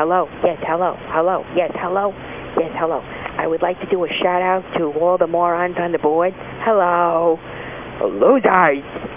hello, yes, hello, hello, yes, hello, yes, hello. I would like to do a shout out to all the morons on the board. Hello. Hello Losers.